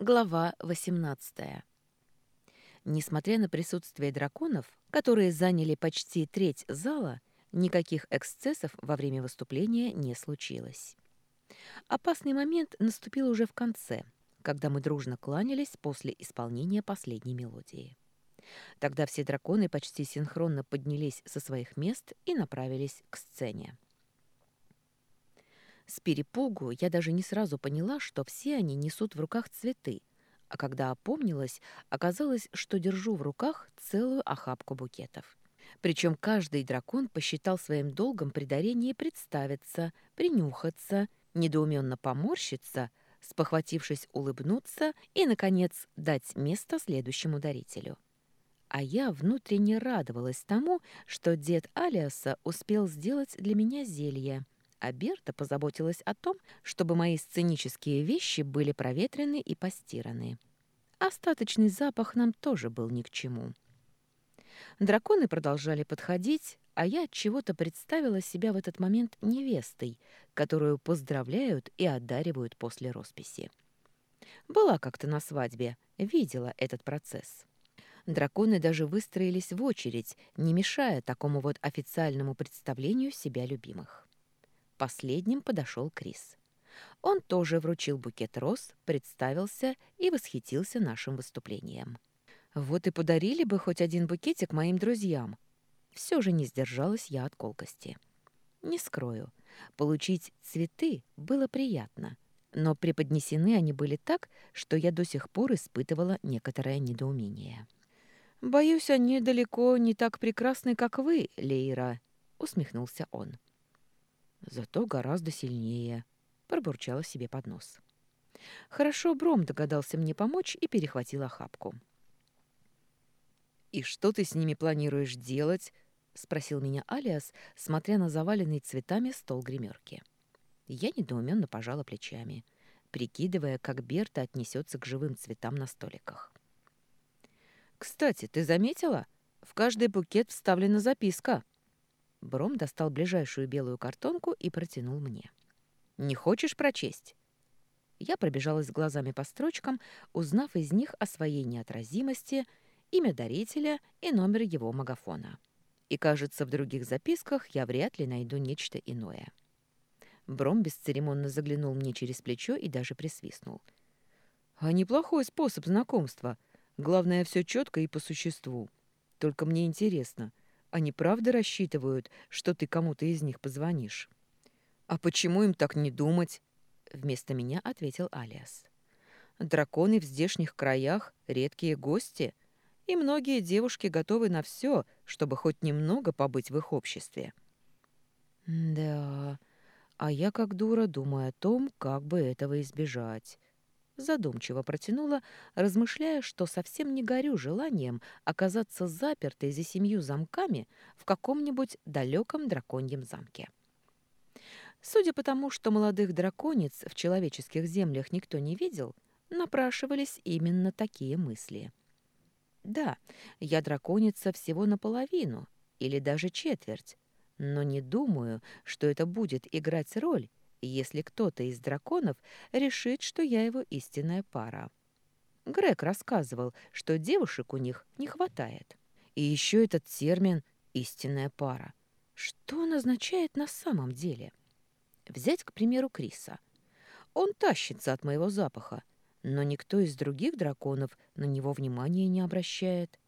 Глава 18. Несмотря на присутствие драконов, которые заняли почти треть зала, никаких эксцессов во время выступления не случилось. Опасный момент наступил уже в конце, когда мы дружно кланялись после исполнения последней мелодии. Тогда все драконы почти синхронно поднялись со своих мест и направились к сцене. С перепугу я даже не сразу поняла, что все они несут в руках цветы, а когда опомнилась, оказалось, что держу в руках целую охапку букетов. Причем каждый дракон посчитал своим долгом при дарении представиться, принюхаться, недоуменно поморщиться, спохватившись улыбнуться и, наконец, дать место следующему дарителю. А я внутренне радовалась тому, что дед Алиаса успел сделать для меня зелье — а Берта позаботилась о том, чтобы мои сценические вещи были проветрены и постираны. Остаточный запах нам тоже был ни к чему. Драконы продолжали подходить, а я от чего-то представила себя в этот момент невестой, которую поздравляют и одаривают после росписи. Была как-то на свадьбе, видела этот процесс. Драконы даже выстроились в очередь, не мешая такому вот официальному представлению себя любимых. Последним подошел Крис. Он тоже вручил букет роз, представился и восхитился нашим выступлением. Вот и подарили бы хоть один букетик моим друзьям. Все же не сдержалась я от колкости. Не скрою, получить цветы было приятно, но преподнесены они были так, что я до сих пор испытывала некоторое недоумение. «Боюсь, они далеко не так прекрасны, как вы, Лейра», — усмехнулся он. Зато гораздо сильнее, пробурчала себе под нос. Хорошо Бром догадался мне помочь и перехватил охапку. «И что ты с ними планируешь делать?» — спросил меня Алиас, смотря на заваленный цветами стол гримерки. Я недоуменно пожала плечами, прикидывая, как Берта отнесется к живым цветам на столиках. «Кстати, ты заметила? В каждый букет вставлена записка», Бром достал ближайшую белую картонку и протянул мне. «Не хочешь прочесть?» Я пробежалась глазами по строчкам, узнав из них о своей неотразимости, имя дарителя и номер его магафона. И, кажется, в других записках я вряд ли найду нечто иное. Бром бесцеремонно заглянул мне через плечо и даже присвистнул. «А неплохой способ знакомства. Главное, все четко и по существу. Только мне интересно, они правда рассчитывают, что ты кому-то из них позвонишь? А почему им так не думать? Вместо меня ответил Алиас. Драконы в здешних краях — редкие гости, и многие девушки готовы на все, чтобы хоть немного побыть в их обществе. Да, а я как дура думаю о том, как бы этого избежать задумчиво протянула, размышляя, что совсем не горю желанием оказаться запертой за семью замками в каком-нибудь далеком драконьем замке. Судя по тому, что молодых драконец в человеческих землях никто не видел, напрашивались именно такие мысли. Да, я драконица всего наполовину, или даже четверть, но не думаю, что это будет играть роль если кто-то из драконов решит, что я его истинная пара. Грег рассказывал, что девушек у них не хватает. И еще этот термин «истинная пара». Что он означает на самом деле? Взять, к примеру, Криса. Он тащится от моего запаха, но никто из других драконов на него внимания не обращает.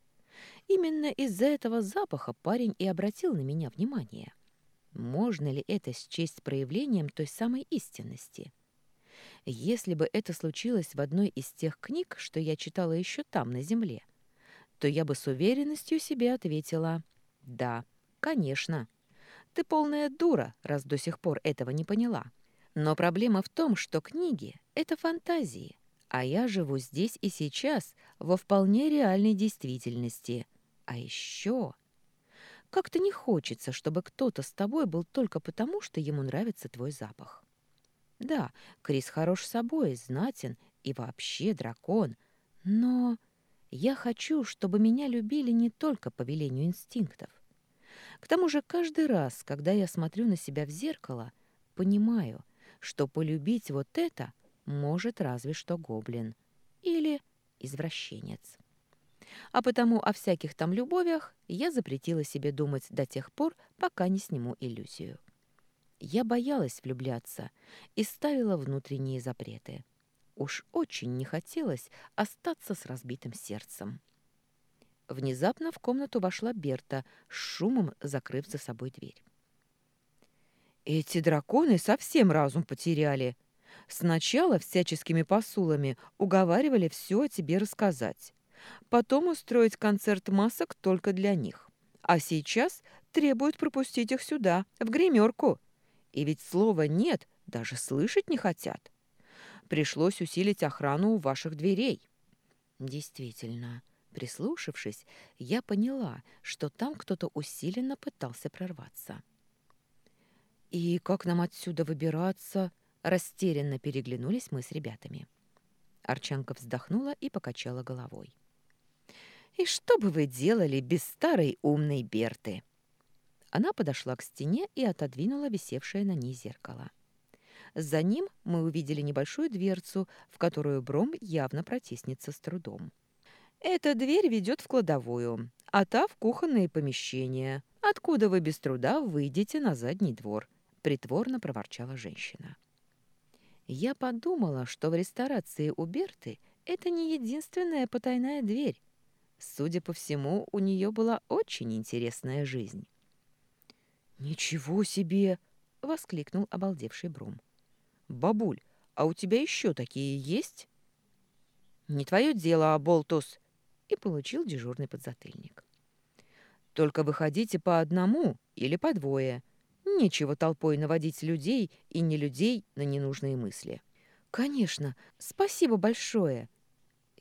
Именно из-за этого запаха парень и обратил на меня внимание. Можно ли это счесть проявлением той самой истинности? Если бы это случилось в одной из тех книг, что я читала еще там, на земле, то я бы с уверенностью себе ответила «Да, конечно». Ты полная дура, раз до сих пор этого не поняла. Но проблема в том, что книги — это фантазии, а я живу здесь и сейчас, во вполне реальной действительности. А еще как-то не хочется, чтобы кто-то с тобой был только потому, что ему нравится твой запах. Да, Крис хорош собой, знатен и вообще дракон, но я хочу, чтобы меня любили не только по велению инстинктов. К тому же каждый раз, когда я смотрю на себя в зеркало, понимаю, что полюбить вот это может разве что гоблин. или извращенец. А потому о всяких там любовях я запретила себе думать до тех пор, пока не сниму иллюзию. Я боялась влюбляться и ставила внутренние запреты. Уж очень не хотелось остаться с разбитым сердцем. Внезапно в комнату вошла Берта, шумом закрыв за собой дверь. «Эти драконы совсем разум потеряли. Сначала всяческими посулами уговаривали все о тебе рассказать. Потом устроить концерт масок только для них. А сейчас требуют пропустить их сюда, в гримерку. И ведь слова «нет» даже слышать не хотят. Пришлось усилить охрану у ваших дверей. Действительно, прислушавшись, я поняла, что там кто-то усиленно пытался прорваться. «И как нам отсюда выбираться?» Растерянно переглянулись мы с ребятами. Арчанка вздохнула и покачала головой. «И что бы вы делали без старой умной Берты?» Она подошла к стене и отодвинула висевшее на ней зеркало. За ним мы увидели небольшую дверцу, в которую Бром явно протиснется с трудом. «Эта дверь ведет в кладовую, а та в кухонные помещения, откуда вы без труда выйдете на задний двор», — притворно проворчала женщина. Я подумала, что в ресторации у Берты это не единственная потайная дверь. Судя по всему, у нее была очень интересная жизнь. «Ничего себе!» — воскликнул обалдевший Брум. «Бабуль, а у тебя еще такие есть?» «Не твое дело, Аболтус!» и получил дежурный подзатыльник. «Только выходите по одному или по двое. Нечего толпой наводить людей и не людей на ненужные мысли». «Конечно, спасибо большое!»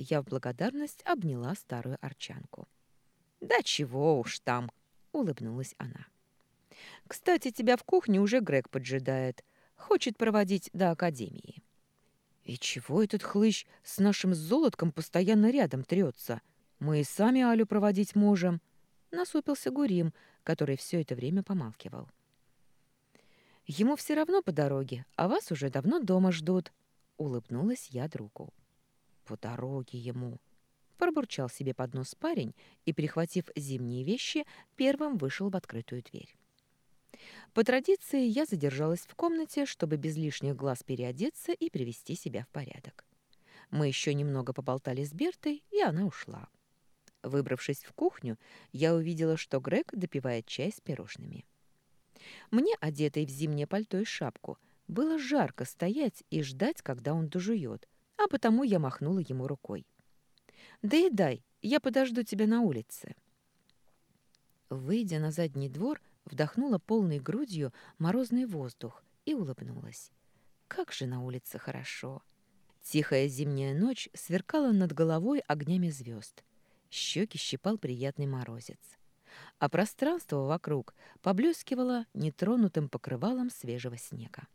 Я в благодарность обняла старую арчанку. «Да чего уж там!» — улыбнулась она. Кстати, тебя в кухне уже Грег поджидает. Хочет проводить до академии. И чего этот хлыщ с нашим золотком постоянно рядом трется? Мы и сами Алю проводить можем. Насупился Гурим, который все это время помалкивал. Ему все равно по дороге, а вас уже давно дома ждут. Улыбнулась я другу. По дороге ему. Пробурчал себе под нос парень и, прихватив зимние вещи, первым вышел в открытую дверь. По традиции я задержалась в комнате, чтобы без лишних глаз переодеться и привести себя в порядок. Мы еще немного поболтали с Бертой, и она ушла. Выбравшись в кухню, я увидела, что Грег допивает чай с пирожными. Мне, одетой в зимнее пальто и шапку, было жарко стоять и ждать, когда он дожует, а потому я махнула ему рукой. «Да и дай, я подожду тебя на улице». Выйдя на задний двор, вдохнула полной грудью морозный воздух и улыбнулась. Как же на улице хорошо! Тихая зимняя ночь сверкала над головой огнями звезд. Щеки щипал приятный морозец. А пространство вокруг поблескивало нетронутым покрывалом свежего снега.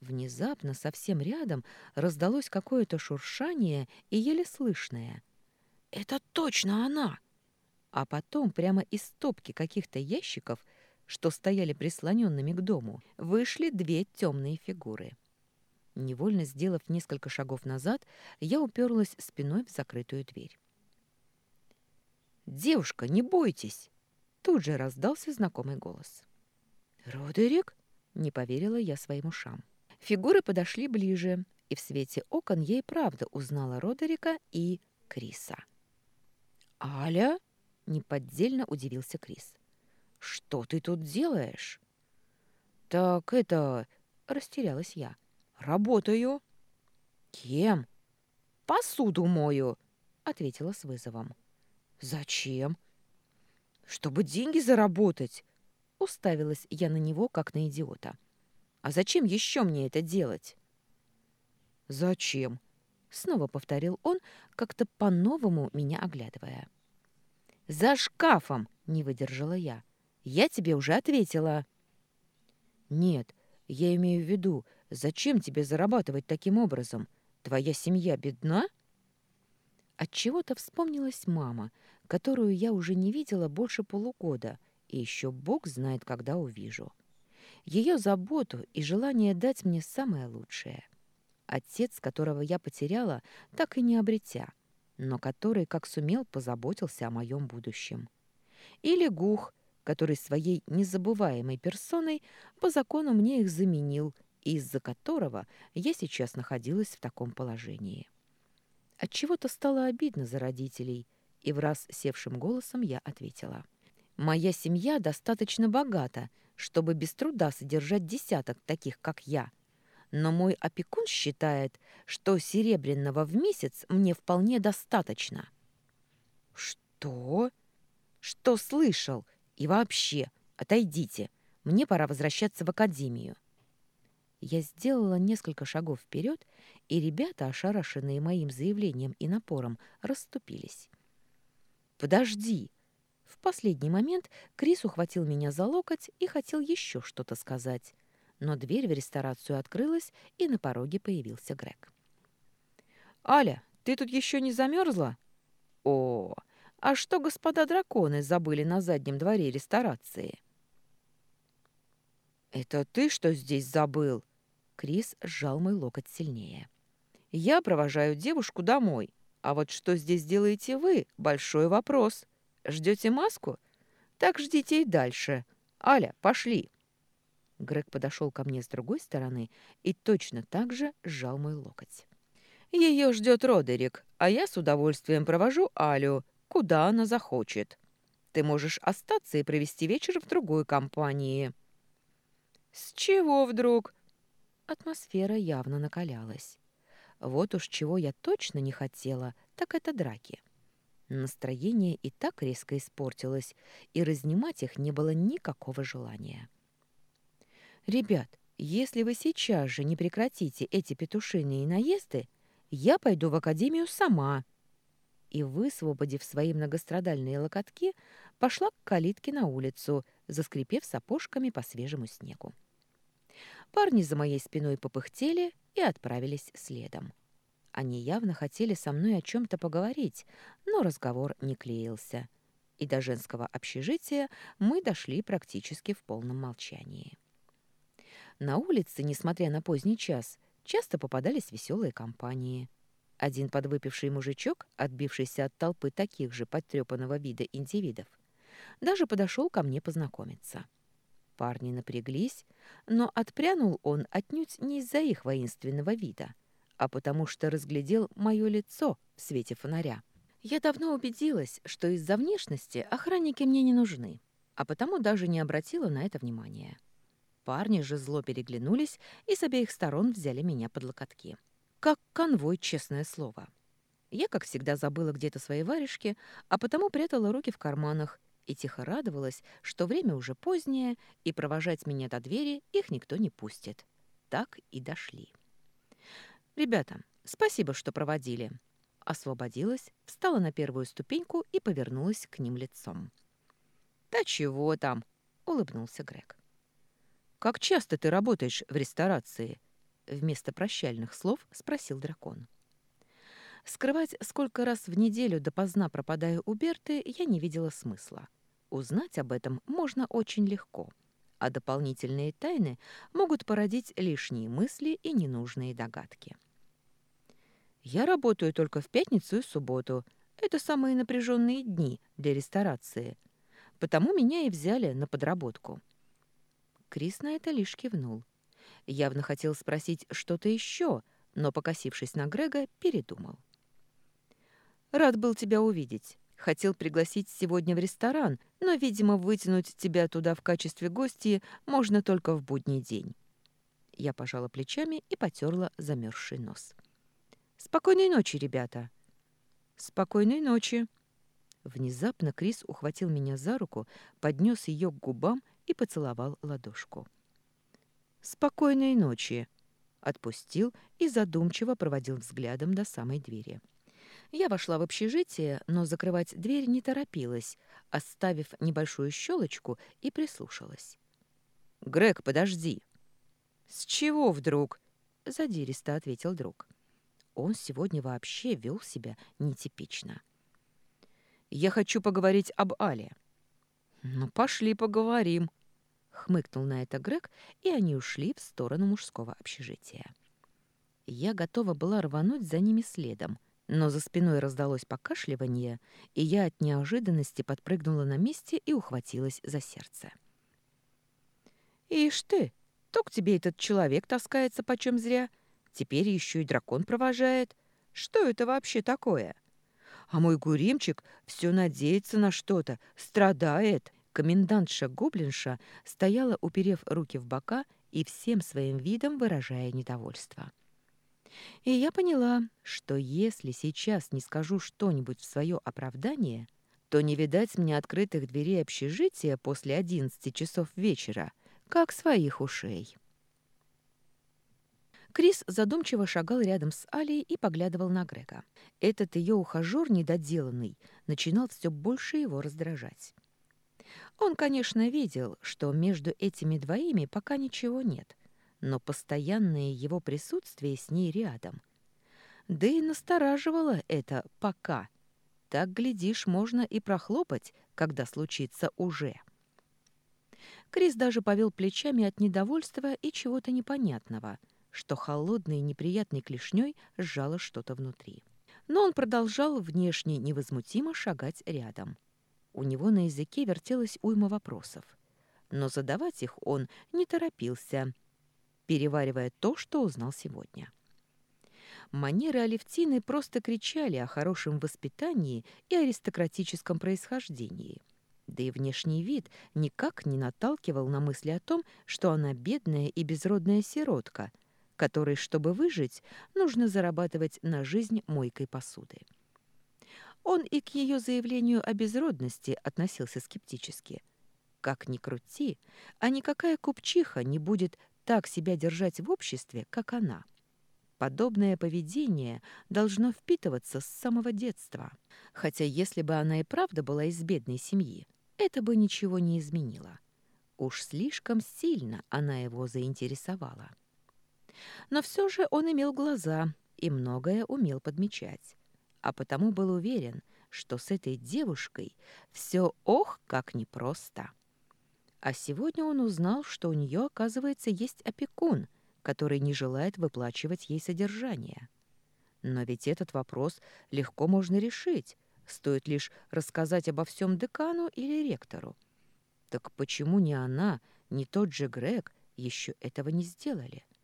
Внезапно совсем рядом раздалось какое-то шуршание и еле слышное. «Это точно она!» а потом прямо из стопки каких-то ящиков, что стояли прислоненными к дому, вышли две темные фигуры. Невольно сделав несколько шагов назад, я уперлась спиной в закрытую дверь. «Девушка, не бойтесь!» Тут же раздался знакомый голос. «Родерик?» — не поверила я своим ушам. Фигуры подошли ближе, и в свете окон и правда узнала Родерика и Криса. «Аля?» Неподдельно удивился Крис. «Что ты тут делаешь?» «Так это...» — растерялась я. «Работаю». «Кем?» «Посуду мою», — ответила с вызовом. «Зачем?» «Чтобы деньги заработать», — уставилась я на него, как на идиота. «А зачем еще мне это делать?» «Зачем?» — снова повторил он, как-то по-новому меня оглядывая. «За шкафом!» — не выдержала я. «Я тебе уже ответила». «Нет, я имею в виду, зачем тебе зарабатывать таким образом? Твоя семья бедна?» Отчего-то вспомнилась мама, которую я уже не видела больше полугода, и еще Бог знает, когда увижу. Ее заботу и желание дать мне самое лучшее. Отец, которого я потеряла, так и не обретя, но который, как сумел, позаботился о моем будущем. Или Гух, который своей незабываемой персоной по закону мне их заменил, из-за которого я сейчас находилась в таком положении. Отчего-то стало обидно за родителей, и в раз севшим голосом я ответила. «Моя семья достаточно богата, чтобы без труда содержать десяток таких, как я. Но мой опекун считает, что серебряного в месяц мне вполне достаточно». «Что? Что слышал? И вообще, отойдите. Мне пора возвращаться в академию». Я сделала несколько шагов вперед, и ребята, ошарашенные моим заявлением и напором, расступились. «Подожди!» В последний момент Крис ухватил меня за локоть и хотел еще что-то сказать, но дверь в ресторацию открылась, и на пороге появился Грег. «Аля, ты тут еще не замерзла?» «О, а что господа драконы забыли на заднем дворе ресторации?» «Это ты что здесь забыл?» Крис сжал мой локоть сильнее. «Я провожаю девушку домой, а вот что здесь делаете вы — большой вопрос. Ждете маску? Так ждите и дальше. Аля, пошли!» Грег подошел ко мне с другой стороны и точно так же сжал мой локоть. «Ее ждет Родерик, а я с удовольствием провожу Алю, куда она захочет. Ты можешь остаться и провести вечер в другой компании». «С чего вдруг?» Атмосфера явно накалялась. Вот уж чего я точно не хотела, так это драки. Настроение и так резко испортилось, и разнимать их не было никакого желания. «Ребят, если вы сейчас же не прекратите эти петушиные наезды, я пойду в академию сама». И, высвободив свои многострадальные локотки, пошла к калитке на улицу, заскрипев сапожками по свежему снегу. Парни за моей спиной попыхтели и отправились следом. Они явно хотели со мной о чем-то поговорить, но разговор не клеился. И до женского общежития мы дошли практически в полном молчании. На улице, несмотря на поздний час, часто попадались веселые компании. Один подвыпивший мужичок, отбившийся от толпы таких же подтрепанного вида индивидов, даже подошел ко мне познакомиться. Парни напряглись, но отпрянул он отнюдь не из-за их воинственного вида, а потому что разглядел мое лицо в свете фонаря. Я давно убедилась, что из-за внешности охранники мне не нужны, а потому даже не обратила на это внимания. Парни же зло переглянулись и с обеих сторон взяли меня под локотки. Как конвой, честное слово. Я, как всегда, забыла где-то свои варежки, а потому прятала руки в карманах и тихо радовалась, что время уже позднее, и провожать меня до двери их никто не пустит. Так и дошли. «Ребята, спасибо, что проводили». Освободилась, встала на первую ступеньку и повернулась к ним лицом. «Да чего там?» — улыбнулся Грег. «Как часто ты работаешь в ресторации?» Вместо прощальных слов спросил дракон. Скрывать, сколько раз в неделю допоздна пропадаю у Берты, я не видела смысла. Узнать об этом можно очень легко, а дополнительные тайны могут породить лишние мысли и ненужные догадки. Я работаю только в пятницу и субботу. Это самые напряженные дни для ресторации. Потому меня и взяли на подработку. Крис на это лишь кивнул. Явно хотел спросить что-то еще, но, покосившись на Грега, передумал. «Рад был тебя увидеть. Хотел пригласить сегодня в ресторан, но, видимо, вытянуть тебя туда в качестве гостьи можно только в будний день». Я пожала плечами и потерла замерзший нос. «Спокойной ночи, ребята!» «Спокойной ночи!» Внезапно Крис ухватил меня за руку, поднес ее к губам и поцеловал ладошку. «Спокойной ночи!» Отпустил и задумчиво проводил взглядом до самой двери. Я вошла в общежитие, но закрывать дверь не торопилась, оставив небольшую щелочку и прислушалась. «Грег, подожди!» «С чего вдруг?» — задиристо ответил друг. Он сегодня вообще вел себя нетипично. «Я хочу поговорить об Але». «Ну, пошли поговорим», — хмыкнул на это Грег, и они ушли в сторону мужского общежития. Я готова была рвануть за ними следом, но за спиной раздалось покашливание, и я от неожиданности подпрыгнула на месте и ухватилась за сердце. «Ишь ты, то к тебе этот человек таскается почем зря, теперь еще и дракон провожает. Что это вообще такое?» А мой Гуримчик все надеется на что-то, страдает. Комендантша-гоблинша стояла, уперев руки в бока и всем своим видом выражая недовольство. И я поняла, что если сейчас не скажу что-нибудь в свое оправдание, то не видать мне открытых дверей общежития после одиннадцати часов вечера, как своих ушей. Крис задумчиво шагал рядом с Алией и поглядывал на Грега. Этот ее ухажер недоделанный начинал все больше его раздражать. Он, конечно, видел, что между этими двоими пока ничего нет, но постоянное его присутствие с ней рядом. Да и настораживало это «пока». Так, глядишь, можно и прохлопать, когда случится уже. Крис даже повел плечами от недовольства и чего-то непонятного — что холодной неприятной клешней сжало что-то внутри. Но он продолжал внешне невозмутимо шагать рядом. У него на языке вертелась уйма вопросов. Но задавать их он не торопился, переваривая то, что узнал сегодня. Манеры Алевтины просто кричали о хорошем воспитании и аристократическом происхождении. Да и внешний вид никак не наталкивал на мысли о том, что она бедная и безродная сиротка – которой, чтобы выжить, нужно зарабатывать на жизнь мойкой посуды. Он и к ее заявлению о безродности относился скептически. Как ни крути, а никакая купчиха не будет так себя держать в обществе, как она. Подобное поведение должно впитываться с самого детства. Хотя если бы она и правда была из бедной семьи, это бы ничего не изменило. Уж слишком сильно она его заинтересовала. Но все же он имел глаза и многое умел подмечать, а потому был уверен, что с этой девушкой все ох, как непросто. А сегодня он узнал, что у нее, оказывается, есть опекун, который не желает выплачивать ей содержание. Но ведь этот вопрос легко можно решить, стоит лишь рассказать обо всем декану или ректору. Так почему ни она, ни тот же Грег еще этого не сделали? —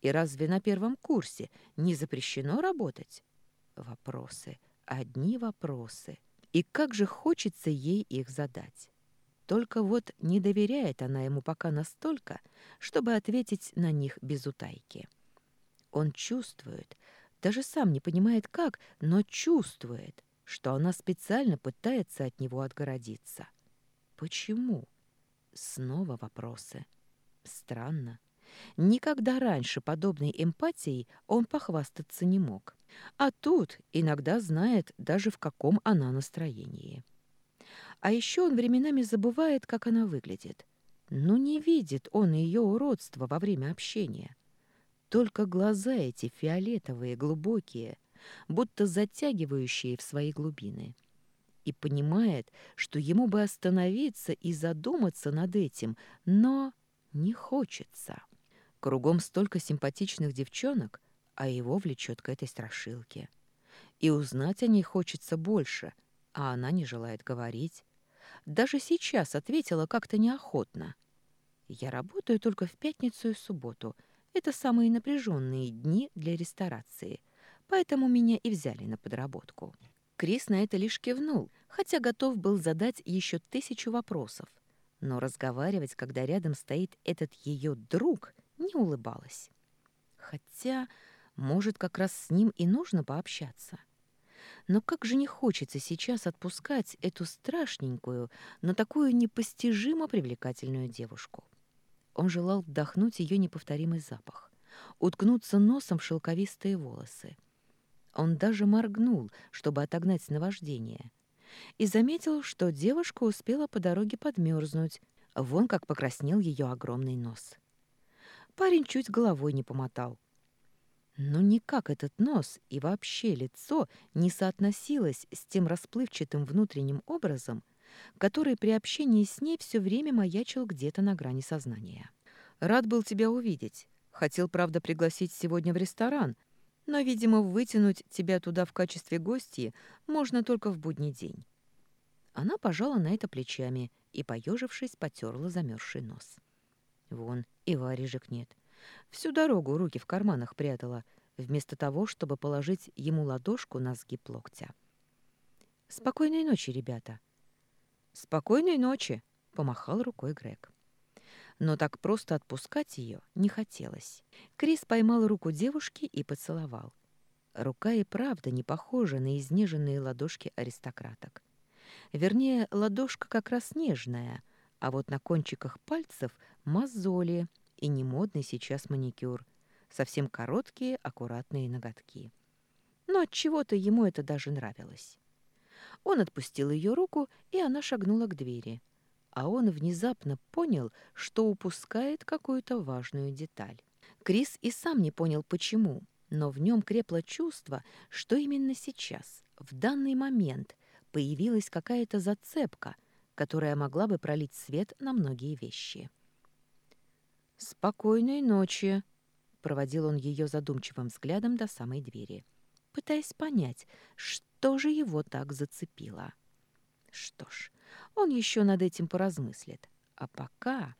и разве на первом курсе не запрещено работать? Вопросы, одни вопросы. И как же хочется ей их задать. Только вот не доверяет она ему пока настолько, чтобы ответить на них без утайки. Он чувствует, даже сам не понимает как, но чувствует, что она специально пытается от него отгородиться. Почему? Снова вопросы. Странно. Никогда раньше подобной эмпатией он похвастаться не мог. А тут иногда знает даже в каком она настроении. А еще он временами забывает, как она выглядит. Но не видит он ее уродства во время общения. Только глаза эти фиолетовые, глубокие, будто затягивающие в свои глубины. И понимает, что ему бы остановиться и задуматься над этим, но не хочется. Кругом столько симпатичных девчонок, а его влечет к этой страшилке. И узнать о ней хочется больше, а она не желает говорить. Даже сейчас ответила как-то неохотно. Я работаю только в пятницу и субботу. Это самые напряженные дни для ресторации, поэтому меня и взяли на подработку. Крис на это лишь кивнул, хотя готов был задать еще тысячу вопросов. Но разговаривать, когда рядом стоит этот ее друг, не улыбалась. Хотя, может, как раз с ним и нужно пообщаться. Но как же не хочется сейчас отпускать эту страшненькую, но такую непостижимо привлекательную девушку. Он желал вдохнуть ее неповторимый запах, уткнуться носом в шелковистые волосы. Он даже моргнул, чтобы отогнать наваждение, и заметил, что девушка успела по дороге подмерзнуть, вон как покраснел ее огромный нос. — Парень чуть головой не помотал. Но никак этот нос и вообще лицо не соотносилось с тем расплывчатым внутренним образом, который при общении с ней все время маячил где-то на грани сознания. «Рад был тебя увидеть. Хотел, правда, пригласить сегодня в ресторан, но, видимо, вытянуть тебя туда в качестве гостьи можно только в будний день. Она пожала на это плечами и, поежившись, потерла замерзший нос. Вон, и варежек нет. Всю дорогу руки в карманах прятала, вместо того, чтобы положить ему ладошку на сгиб локтя. «Спокойной ночи, ребята!» «Спокойной ночи!» — помахал рукой Грег. Но так просто отпускать ее не хотелось. Крис поймал руку девушки и поцеловал. Рука и правда не похожа на изнеженные ладошки аристократок. Вернее, ладошка как раз нежная, а вот на кончиках пальцев мозоли и не модный сейчас маникюр. Совсем короткие, аккуратные ноготки. Но от чего то ему это даже нравилось. Он отпустил ее руку, и она шагнула к двери. А он внезапно понял, что упускает какую-то важную деталь. Крис и сам не понял, почему, но в нем крепло чувство, что именно сейчас, в данный момент, появилась какая-то зацепка, которая могла бы пролить свет на многие вещи. «Спокойной ночи», — проводил он ее задумчивым взглядом до самой двери, пытаясь понять, что же его так зацепило. Что ж, он еще над этим поразмыслит. А пока...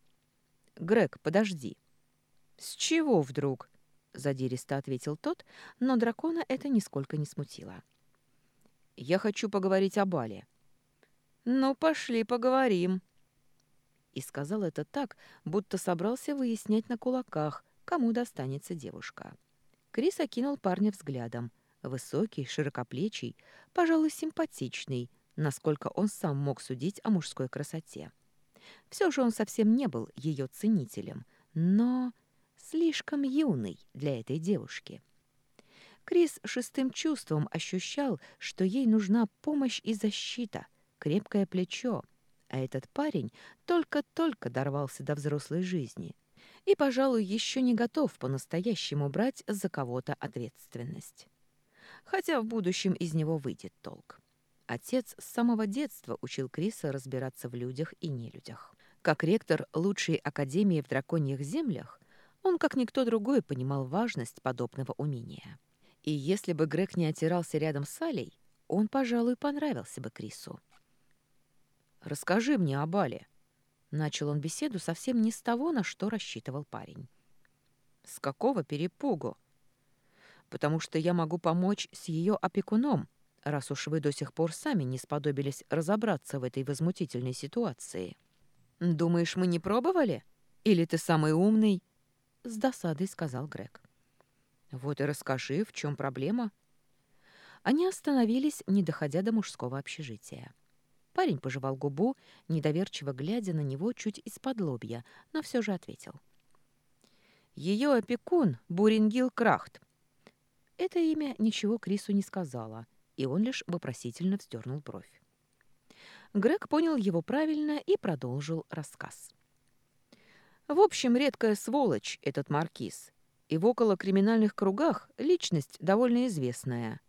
«Грег, подожди». «С чего вдруг?» — задиристо ответил тот, но дракона это нисколько не смутило. Я хочу поговорить о бале». «Ну, пошли поговорим». И сказал это так, будто собрался выяснять на кулаках, кому достанется девушка. Крис окинул парня взглядом. Высокий, широкоплечий, пожалуй, симпатичный, насколько он сам мог судить о мужской красоте. Все же он совсем не был ее ценителем, но слишком юный для этой девушки. Крис шестым чувством ощущал, что ей нужна помощь и защита, крепкое плечо. А этот парень только-только дорвался до взрослой жизни и, пожалуй, еще не готов по-настоящему брать за кого-то ответственность. Хотя в будущем из него выйдет толк. Отец с самого детства учил Криса разбираться в людях и нелюдях. Как ректор лучшей академии в драконьих землях, он, как никто другой, понимал важность подобного умения. И если бы Грег не отирался рядом с Алей, он, пожалуй, понравился бы Крису. «Расскажи мне об Але». Начал он беседу совсем не с того, на что рассчитывал парень. «С какого перепугу?» «Потому что я могу помочь с ее опекуном, раз уж вы до сих пор сами не сподобились разобраться в этой возмутительной ситуации. Думаешь, мы не пробовали? Или ты самый умный?» С досадой сказал Грег. Вот и расскажи, в чем проблема. Они остановились, не доходя до мужского общежития. Парень пожевал губу, недоверчиво глядя на него чуть из-под лобья, но все же ответил. Ее опекун — Бурингил Крахт. Это имя ничего Крису не сказала, и он лишь вопросительно вздернул бровь. Грег понял его правильно и продолжил рассказ. В общем, редкая сволочь этот маркиз, и в околокриминальных кругах личность довольно известная.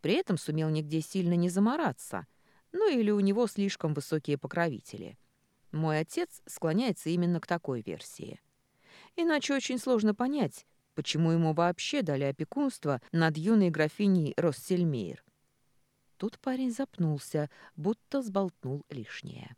При этом сумел нигде сильно не замораться, ну или у него слишком высокие покровители. Мой отец склоняется именно к такой версии. Иначе очень сложно понять, почему ему вообще дали опекунство над юной графиней Россельмейр. Тут парень запнулся, будто сболтнул лишнее.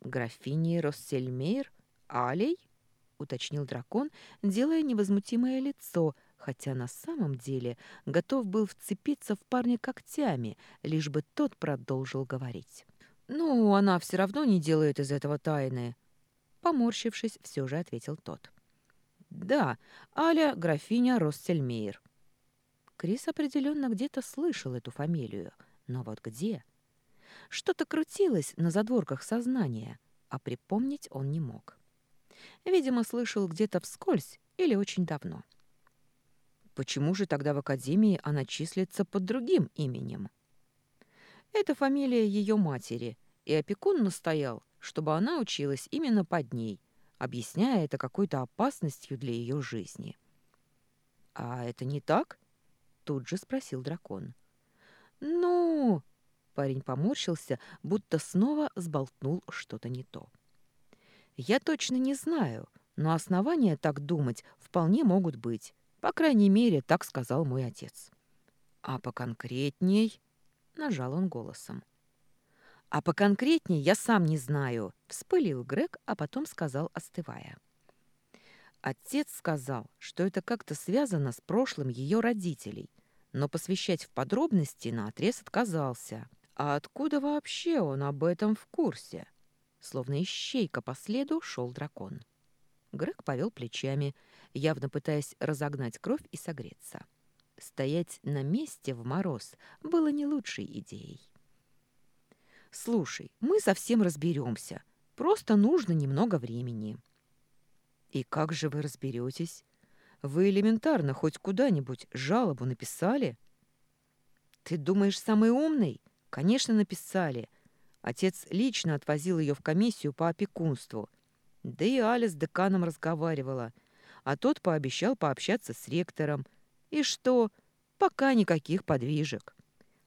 «Графиней Россельмейр? Алей?» — уточнил дракон, делая невозмутимое лицо, хотя на самом деле готов был вцепиться в парня когтями, лишь бы тот продолжил говорить. «Ну, она все равно не делает из этого тайны», — поморщившись, все же ответил тот. «Да, Аля — графиня Россельмейр». Крис определенно где-то слышал эту фамилию, но вот где? Что-то крутилось на задворках сознания, а припомнить он не мог. Видимо, слышал где-то вскользь или очень давно. Почему же тогда в академии она числится под другим именем? Это фамилия ее матери, и опекун настоял, чтобы она училась именно под ней, объясняя это какой-то опасностью для ее жизни. «А это не так?» — тут же спросил дракон. «Ну...» — парень поморщился, будто снова сболтнул что-то не то. Я точно не знаю, но основания так думать вполне могут быть. По крайней мере, так сказал мой отец. А поконкретней, нажал он голосом. А поконкретней я сам не знаю, вспылил Грег, а потом сказал, остывая. Отец сказал, что это как-то связано с прошлым ее родителей, но посвящать в подробности на отрез отказался. А откуда вообще он об этом в курсе? Словно ищейка по следу шел дракон. Грег повел плечами, явно пытаясь разогнать кровь и согреться. Стоять на месте в мороз было не лучшей идеей. «Слушай, мы совсем разберемся. Просто нужно немного времени». «И как же вы разберетесь? Вы элементарно хоть куда-нибудь жалобу написали?» «Ты думаешь, самый умный? Конечно, написали. Отец лично отвозил ее в комиссию по опекунству. Да и Аля с деканом разговаривала, а тот пообещал пообщаться с ректором. И что? Пока никаких подвижек.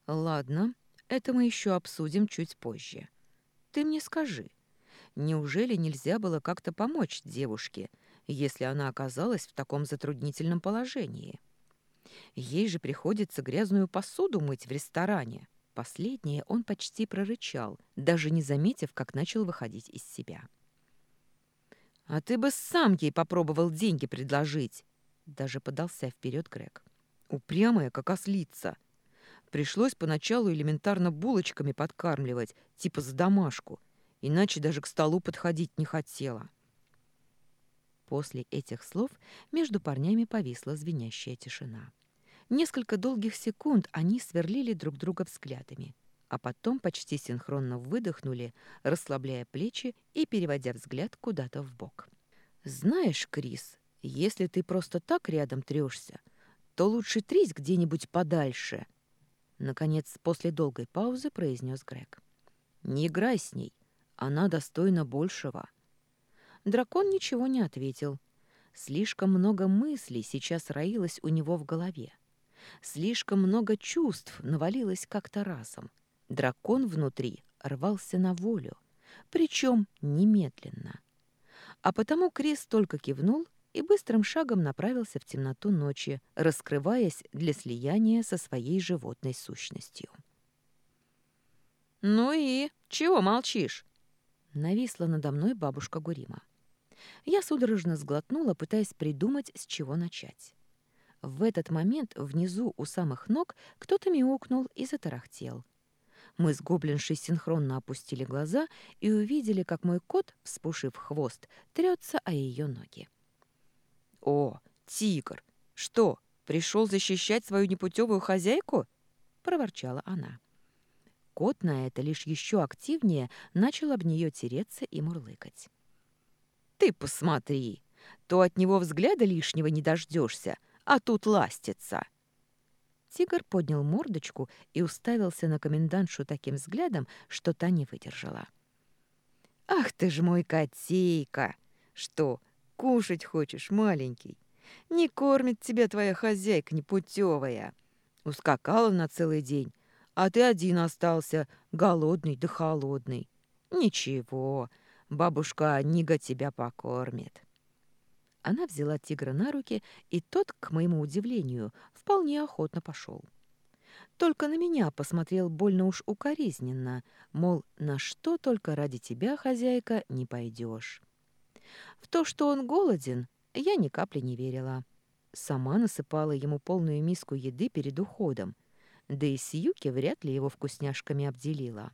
Ладно, это мы еще обсудим чуть позже. Ты мне скажи, неужели нельзя было как-то помочь девушке, если она оказалась в таком затруднительном положении? Ей же приходится грязную посуду мыть в ресторане. Последнее он почти прорычал, даже не заметив, как начал выходить из себя. «А ты бы сам ей попробовал деньги предложить!» Даже подался вперед Грег. Упрямая, как ослица. Пришлось поначалу элементарно булочками подкармливать, типа за домашку, иначе даже к столу подходить не хотела. После этих слов между парнями повисла звенящая тишина. Несколько долгих секунд они сверлили друг друга взглядами, а потом почти синхронно выдохнули, расслабляя плечи и переводя взгляд куда-то в бок. «Знаешь, Крис, если ты просто так рядом трешься, то лучше трись где-нибудь подальше», Наконец, после долгой паузы произнес Грег. «Не играй с ней. Она достойна большего». Дракон ничего не ответил. Слишком много мыслей сейчас роилось у него в голове. Слишком много чувств навалилось как-то разом. Дракон внутри рвался на волю, причем немедленно. А потому Крис только кивнул и быстрым шагом направился в темноту ночи, раскрываясь для слияния со своей животной сущностью. «Ну и чего молчишь?» Нависла надо мной бабушка Гурима. Я судорожно сглотнула, пытаясь придумать, с чего начать. В этот момент внизу у самых ног кто-то мяукнул и затарахтел. Мы с гоблиншей синхронно опустили глаза и увидели, как мой кот, вспушив хвост, трется о ее ноги. «О, тигр! Что, пришел защищать свою непутевую хозяйку?» — проворчала она. Кот на это лишь еще активнее начал об нее тереться и мурлыкать. «Ты посмотри! То от него взгляда лишнего не дождешься, а тут ластится. Тигр поднял мордочку и уставился на комендантшу таким взглядом, что та не выдержала. «Ах ты ж мой котейка! Что, кушать хочешь, маленький? Не кормит тебя твоя хозяйка непутевая. Ускакала на целый день, а ты один остался, голодный да холодный. Ничего, бабушка Нига тебя покормит». Она взяла тигра на руки, и тот, к моему удивлению, вполне охотно пошел. Только на меня посмотрел больно уж укоризненно, мол, на что только ради тебя, хозяйка, не пойдешь. В то, что он голоден, я ни капли не верила. Сама насыпала ему полную миску еды перед уходом, да и Сьюки вряд ли его вкусняшками обделила.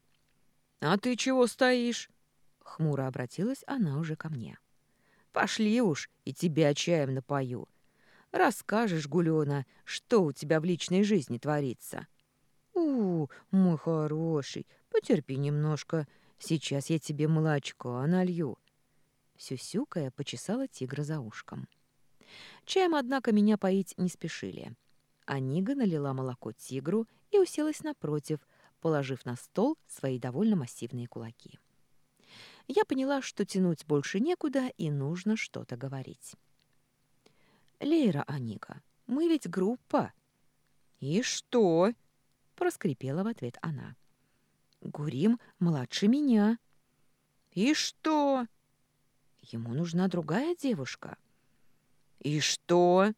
«А ты чего стоишь?» — хмуро обратилась она уже ко мне. Пошли уж, и тебя чаем напою. Расскажешь, Гулёна, что у тебя в личной жизни творится. У, мой хороший, потерпи немножко. Сейчас я тебе молочко налью. Сюсюкая почесала тигра за ушком. Чаем, однако, меня поить не спешили. Анига налила молоко тигру и уселась напротив, положив на стол свои довольно массивные кулаки я поняла, что тянуть больше некуда и нужно что-то говорить. «Лейра Аника, мы ведь группа». «И что?» — проскрипела в ответ она. «Гурим младше меня». «И что?» Ему нужна другая девушка. И что?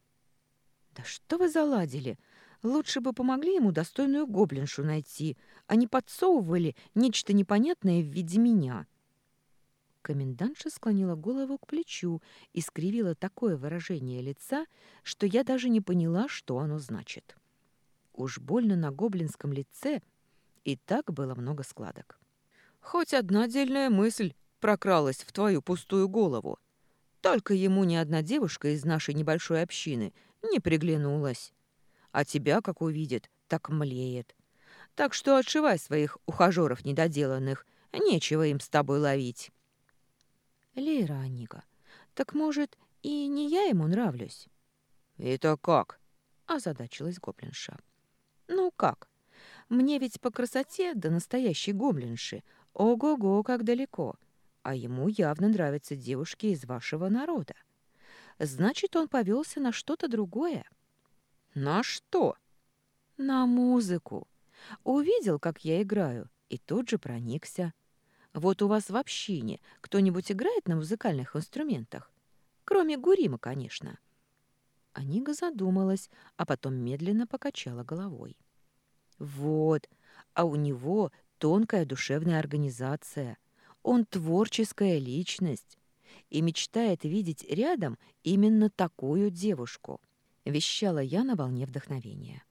Да что вы заладили? Лучше бы помогли ему достойную гоблиншу найти, а не подсовывали нечто непонятное в виде меня. Комендантша склонила голову к плечу и скривила такое выражение лица, что я даже не поняла, что оно значит. Уж больно на гоблинском лице и так было много складок. Хоть одна дельная мысль прокралась в твою пустую голову. Только ему ни одна девушка из нашей небольшой общины не приглянулась а тебя, как увидит, так млеет. Так что отшивай своих ухажеров недоделанных, нечего им с тобой ловить. Лейра Аника, так, может, и не я ему нравлюсь? Это как? Озадачилась гоблинша. Ну как? Мне ведь по красоте до настоящей гоблинши ого-го как далеко, а ему явно нравятся девушки из вашего народа. Значит, он повелся на что-то другое. На что? На музыку. Увидел, как я играю, и тут же проникся. Вот у вас в общине кто-нибудь играет на музыкальных инструментах? Кроме Гурима, конечно. Анига задумалась, а потом медленно покачала головой. Вот, а у него тонкая душевная организация. Он творческая личность и мечтает видеть рядом именно такую девушку вещала я на волне вдохновения.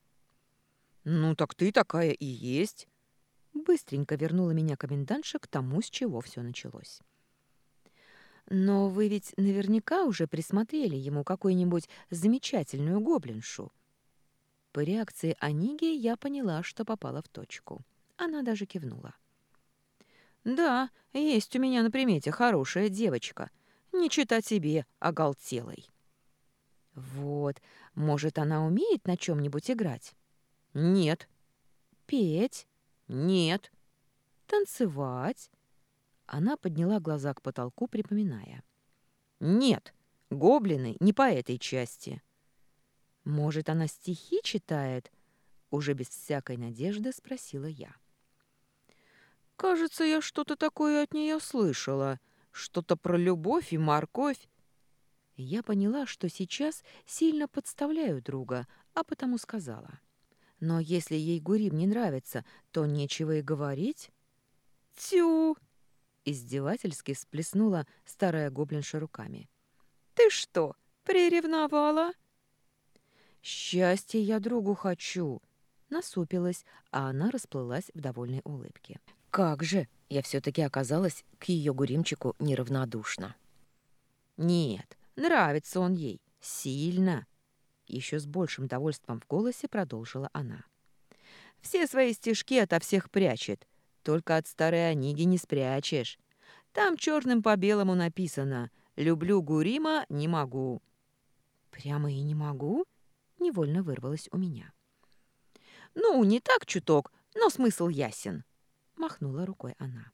«Ну, так ты такая и есть!» Быстренько вернула меня комендантша к тому, с чего все началось. «Но вы ведь наверняка уже присмотрели ему какую-нибудь замечательную гоблиншу». По реакции Аниги я поняла, что попала в точку. Она даже кивнула. «Да, есть у меня на примете хорошая девочка. Не чита тебе, оголтелой». «Вот, может, она умеет на чем-нибудь играть? Нет. Петь? Нет. Танцевать? Она подняла глаза к потолку, припоминая. Нет, гоблины не по этой части. Может, она стихи читает? Уже без всякой надежды спросила я. Кажется, я что-то такое от нее слышала. Что-то про любовь и морковь. Я поняла, что сейчас сильно подставляю друга, а потому сказала. Но если ей Гурим не нравится, то нечего и говорить. «Тю!» — издевательски всплеснула старая гоблинша руками. «Ты что, приревновала?» «Счастье я другу хочу!» Насупилась, а она расплылась в довольной улыбке. «Как же!» Я все-таки оказалась к ее гуримчику неравнодушна. «Нет, Нравится он ей. Сильно. Еще с большим довольством в голосе продолжила она. Все свои стишки ото всех прячет. Только от старой Аниги не спрячешь. Там черным по белому написано «Люблю Гурима, не могу». «Прямо и не могу?» — невольно вырвалось у меня. «Ну, не так чуток, но смысл ясен», — махнула рукой она.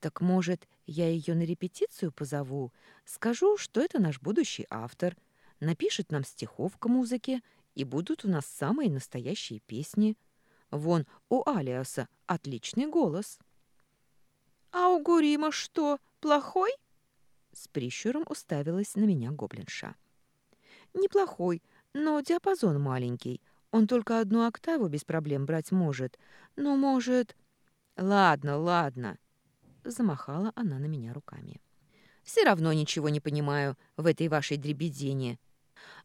Так, может, я ее на репетицию позову, скажу, что это наш будущий автор, напишет нам стихов к музыке, и будут у нас самые настоящие песни. Вон, у Алиаса отличный голос. «А у Гурима что, плохой?» С прищуром уставилась на меня гоблинша. «Неплохой, но диапазон маленький. Он только одну октаву без проблем брать может. Но может...» «Ладно, ладно», Замахала она на меня руками. «Все равно ничего не понимаю в этой вашей дребедине».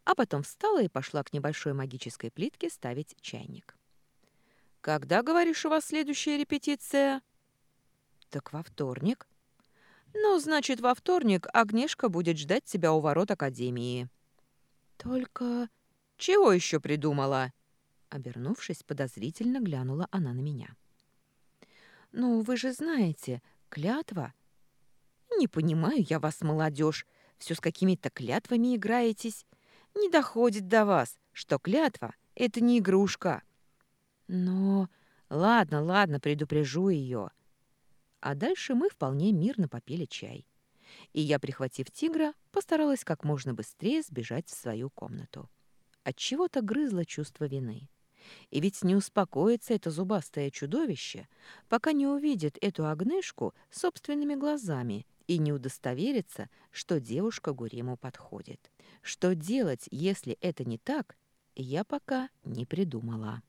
А потом встала и пошла к небольшой магической плитке ставить чайник. «Когда, говоришь, у вас следующая репетиция?» «Так во вторник». «Ну, значит, во вторник Агнешка будет ждать тебя у ворот Академии». «Только...» «Чего еще придумала?» Обернувшись, подозрительно глянула она на меня. «Ну, вы же знаете, Клятва? Не понимаю я вас, молодежь. Все с какими-то клятвами играетесь. Не доходит до вас, что клятва — это не игрушка. Но... Ладно, ладно, предупрежу ее. А дальше мы вполне мирно попили чай. И я, прихватив тигра, постаралась как можно быстрее сбежать в свою комнату. От чего то грызло чувство вины. И ведь не успокоится это зубастое чудовище, пока не увидит эту огнышку собственными глазами и не удостовериться, что девушка Гуриму подходит. Что делать, если это не так, я пока не придумала.